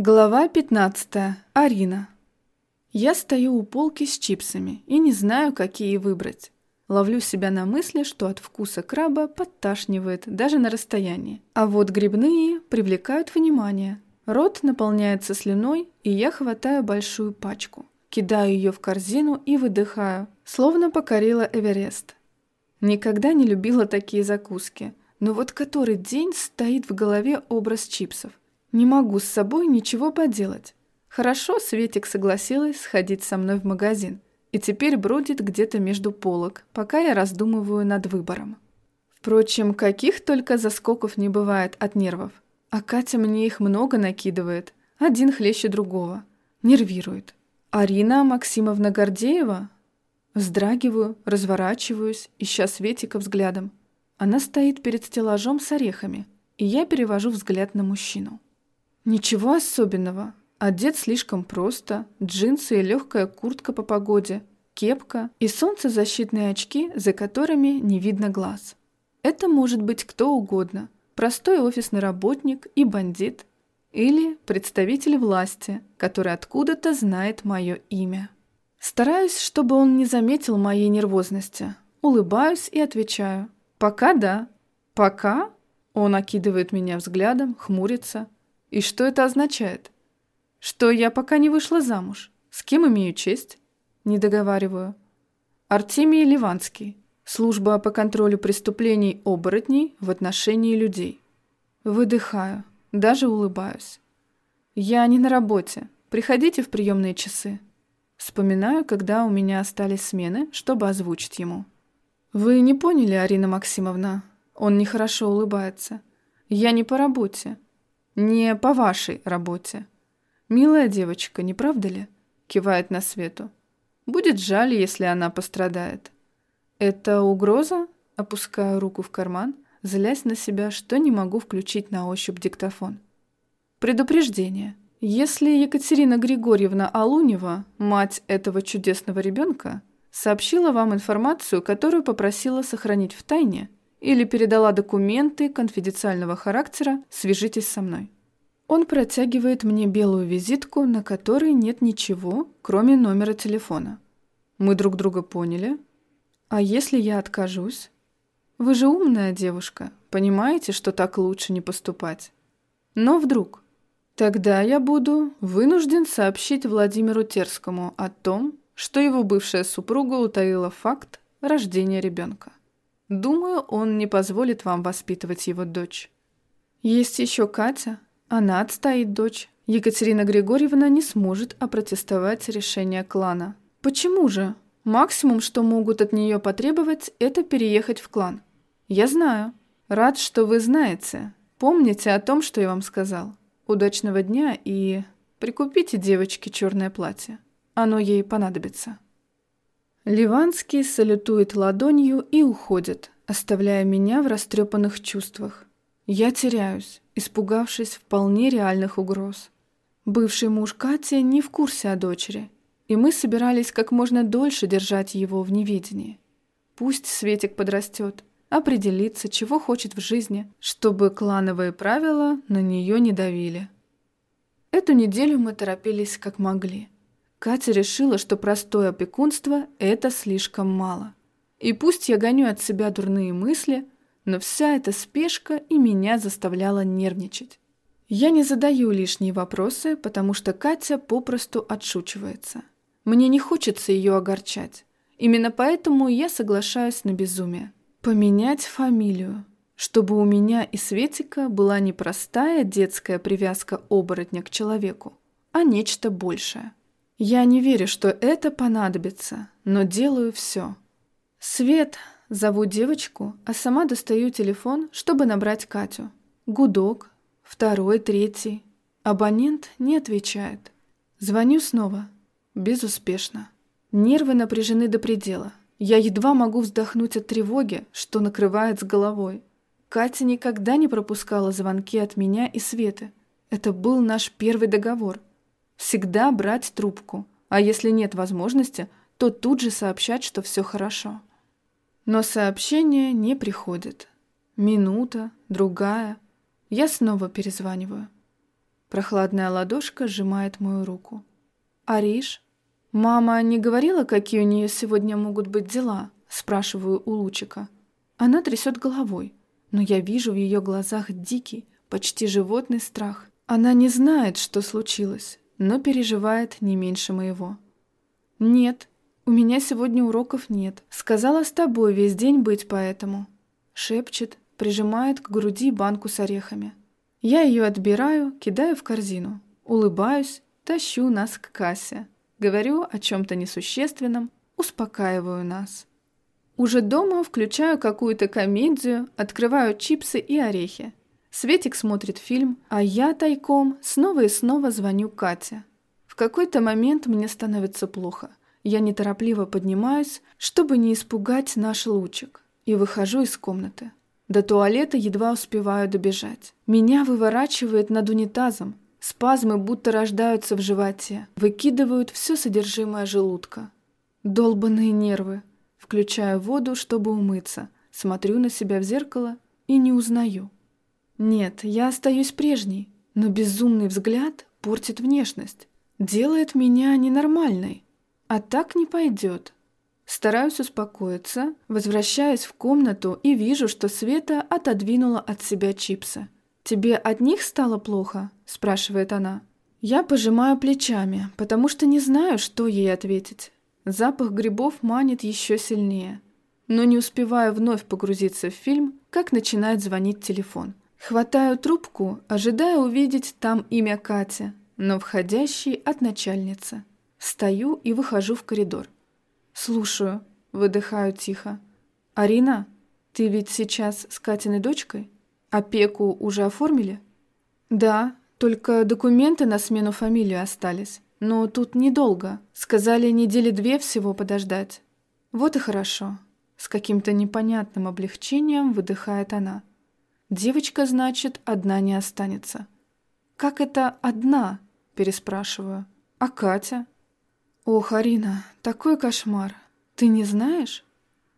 Глава 15. Арина. Я стою у полки с чипсами и не знаю, какие выбрать. Ловлю себя на мысли, что от вкуса краба подташнивает даже на расстоянии. А вот грибные привлекают внимание. Рот наполняется слюной, и я хватаю большую пачку. Кидаю ее в корзину и выдыхаю, словно покорила Эверест. Никогда не любила такие закуски, но вот который день стоит в голове образ чипсов. Не могу с собой ничего поделать. Хорошо Светик согласилась сходить со мной в магазин, и теперь бродит где-то между полок, пока я раздумываю над выбором. Впрочем, каких только заскоков не бывает от нервов. А Катя мне их много накидывает, один хлеще другого. Нервирует. Арина Максимовна Гордеева? Вздрагиваю, разворачиваюсь, ища Светика взглядом. Она стоит перед стеллажом с орехами, и я перевожу взгляд на мужчину. Ничего особенного. Одет слишком просто. Джинсы и легкая куртка по погоде, кепка и солнцезащитные очки, за которыми не видно глаз. Это может быть кто угодно. Простой офисный работник и бандит. Или представитель власти, который откуда-то знает мое имя. Стараюсь, чтобы он не заметил моей нервозности. Улыбаюсь и отвечаю. «Пока да». «Пока?» Он окидывает меня взглядом, хмурится – и что это означает? Что я пока не вышла замуж. С кем имею честь? Не договариваю. Артемий Ливанский. Служба по контролю преступлений оборотней в отношении людей. Выдыхаю, даже улыбаюсь. Я не на работе. Приходите в приемные часы. Вспоминаю, когда у меня остались смены, чтобы озвучить ему. Вы не поняли, Арина Максимовна. Он нехорошо улыбается. Я не по работе. Не по вашей работе. Милая девочка, не правда ли? Кивает на свету. Будет жаль, если она пострадает. Это угроза? Опускаю руку в карман, злясь на себя, что не могу включить на ощупь диктофон. Предупреждение. Если Екатерина Григорьевна Алунева, мать этого чудесного ребенка, сообщила вам информацию, которую попросила сохранить в тайне, или передала документы конфиденциального характера, свяжитесь со мной. Он протягивает мне белую визитку, на которой нет ничего, кроме номера телефона. Мы друг друга поняли. А если я откажусь? Вы же умная девушка, понимаете, что так лучше не поступать. Но вдруг... Тогда я буду вынужден сообщить Владимиру Терскому о том, что его бывшая супруга утаила факт рождения ребенка. Думаю, он не позволит вам воспитывать его дочь. Есть еще Катя. Она отстоит дочь. Екатерина Григорьевна не сможет опротестовать решение клана. Почему же? Максимум, что могут от нее потребовать, это переехать в клан. Я знаю. Рад, что вы знаете. Помните о том, что я вам сказал. Удачного дня и прикупите девочке черное платье. Оно ей понадобится. Ливанский салютует ладонью и уходит, оставляя меня в растрепанных чувствах. Я теряюсь, испугавшись вполне реальных угроз. Бывший муж Кати не в курсе о дочери, и мы собирались как можно дольше держать его в неведении. Пусть Светик подрастет, определится, чего хочет в жизни, чтобы клановые правила на нее не давили. Эту неделю мы торопились как могли – Катя решила, что простое опекунство – это слишком мало. И пусть я гоню от себя дурные мысли, но вся эта спешка и меня заставляла нервничать. Я не задаю лишние вопросы, потому что Катя попросту отшучивается. Мне не хочется ее огорчать. Именно поэтому я соглашаюсь на безумие. Поменять фамилию, чтобы у меня и Светика была не простая детская привязка оборотня к человеку, а нечто большее. Я не верю, что это понадобится, но делаю все. Свет, зову девочку, а сама достаю телефон, чтобы набрать Катю. Гудок, второй, третий. Абонент не отвечает. Звоню снова. Безуспешно. Нервы напряжены до предела. Я едва могу вздохнуть от тревоги, что накрывает с головой. Катя никогда не пропускала звонки от меня и Светы. Это был наш первый договор – Всегда брать трубку, а если нет возможности, то тут же сообщать, что все хорошо. Но сообщение не приходит. Минута, другая. Я снова перезваниваю. Прохладная ладошка сжимает мою руку. «Ариш?» «Мама не говорила, какие у нее сегодня могут быть дела?» Спрашиваю у Лучика. Она трясет головой, но я вижу в ее глазах дикий, почти животный страх. Она не знает, что случилось, но переживает не меньше моего. «Нет, у меня сегодня уроков нет. Сказала с тобой весь день быть поэтому». Шепчет, прижимает к груди банку с орехами. Я ее отбираю, кидаю в корзину. Улыбаюсь, тащу нас к кассе. Говорю о чем-то несущественном, успокаиваю нас. Уже дома включаю какую-то комедию, открываю чипсы и орехи. Светик смотрит фильм, а я тайком снова и снова звоню Кате. В какой-то момент мне становится плохо. Я неторопливо поднимаюсь, чтобы не испугать наш лучик, и выхожу из комнаты. До туалета едва успеваю добежать. Меня выворачивает над унитазом. Спазмы будто рождаются в животе. Выкидывают все содержимое желудка. Долбанные нервы. Включаю воду, чтобы умыться. Смотрю на себя в зеркало и не узнаю. Нет, я остаюсь прежней, но безумный взгляд портит внешность. Делает меня ненормальной. А так не пойдет. Стараюсь успокоиться, возвращаюсь в комнату и вижу, что Света отодвинула от себя чипсы. «Тебе от них стало плохо?» – спрашивает она. Я пожимаю плечами, потому что не знаю, что ей ответить. Запах грибов манит еще сильнее. Но не успеваю вновь погрузиться в фильм, как начинает звонить телефон. Хватаю трубку, ожидая увидеть там имя Кати, но входящий от начальницы. Встаю и выхожу в коридор. «Слушаю», — выдыхаю тихо. «Арина, ты ведь сейчас с Катиной дочкой? Опеку уже оформили?» «Да, только документы на смену фамилии остались. Но тут недолго. Сказали недели две всего подождать. Вот и хорошо. С каким-то непонятным облегчением выдыхает она. Девочка, значит, одна не останется. Как это «одна»? Переспрашиваю. А Катя? Ох, Арина, такой кошмар. Ты не знаешь?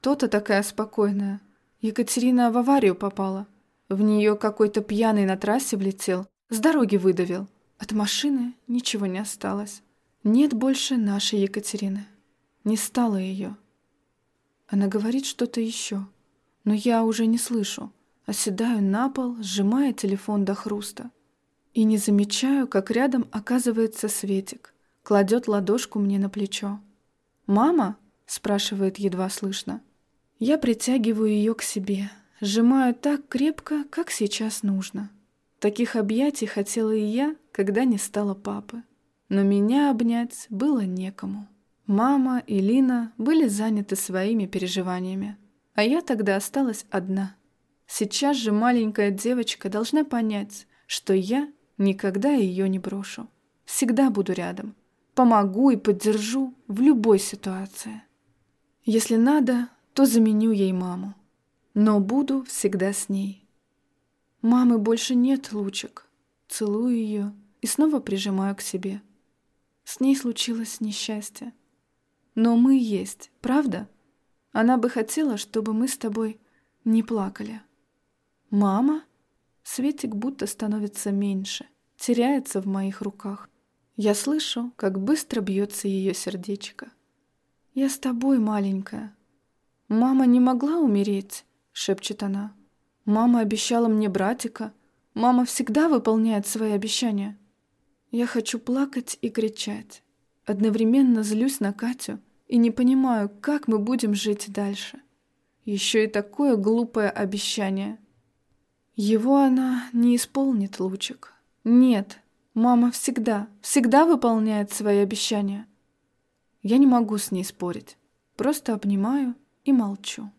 То-то такая спокойная. Екатерина в аварию попала. В нее какой-то пьяный на трассе влетел, с дороги выдавил. От машины ничего не осталось. Нет больше нашей Екатерины. Не стало ее. Она говорит что-то еще, но я уже не слышу. Оседаю на пол, сжимая телефон до хруста. И не замечаю, как рядом оказывается Светик. Кладет ладошку мне на плечо. «Мама?» – спрашивает едва слышно. Я притягиваю ее к себе, сжимаю так крепко, как сейчас нужно. Таких объятий хотела и я, когда не стало папы. Но меня обнять было некому. Мама и Лина были заняты своими переживаниями, а я тогда осталась одна. Сейчас же маленькая девочка должна понять, что я никогда ее не брошу. Всегда буду рядом. Помогу и поддержу в любой ситуации. Если надо, то заменю ей маму. Но буду всегда с ней. Мамы больше нет, Лучик. Целую ее и снова прижимаю к себе. С ней случилось несчастье. Но мы есть, правда? Она бы хотела, чтобы мы с тобой не плакали. Мама? Светик будто становится меньше, теряется в моих руках. Я слышу, как быстро бьется ее сердечко. «Я с тобой, маленькая». «Мама не могла умереть», — шепчет она. Мама обещала мне братика. Мама всегда выполняет свои обещания. Я хочу плакать и кричать. Одновременно злюсь на Катю и не понимаю, как мы будем жить дальше. Еще и такое глупое обещание. Его она не исполнит, Лучик. Нет, мама всегда, всегда выполняет свои обещания. Я не могу с ней спорить. Просто обнимаю и молчу.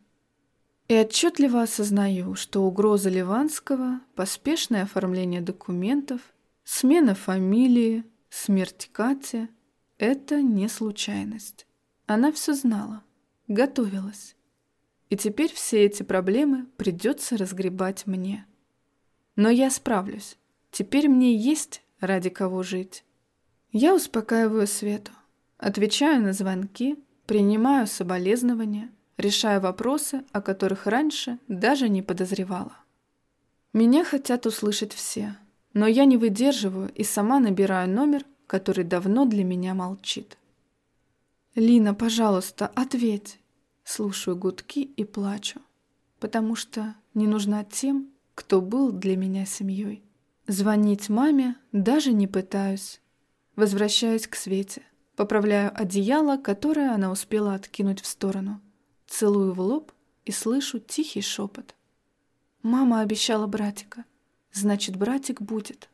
И отчетливо осознаю, что угроза Ливанского, поспешное оформление документов, смена фамилии, смерть Кати — это не случайность. Она все знала, готовилась. И теперь все эти проблемы придется разгребать мне. Но я справлюсь. Теперь мне есть ради кого жить. Я успокаиваю Свету, отвечаю на звонки, принимаю соболезнования, решая вопросы, о которых раньше даже не подозревала. Меня хотят услышать все. Но я не выдерживаю и сама набираю номер, который давно для меня молчит. «Лина, пожалуйста, ответь!» Слушаю гудки и плачу, потому что не нужна тем, кто был для меня семьей. Звонить маме даже не пытаюсь. Возвращаюсь к Свете, поправляю одеяло, которое она успела откинуть в сторону. Целую в лоб и слышу тихий шепот. Мама обещала братика. Значит, братик будет.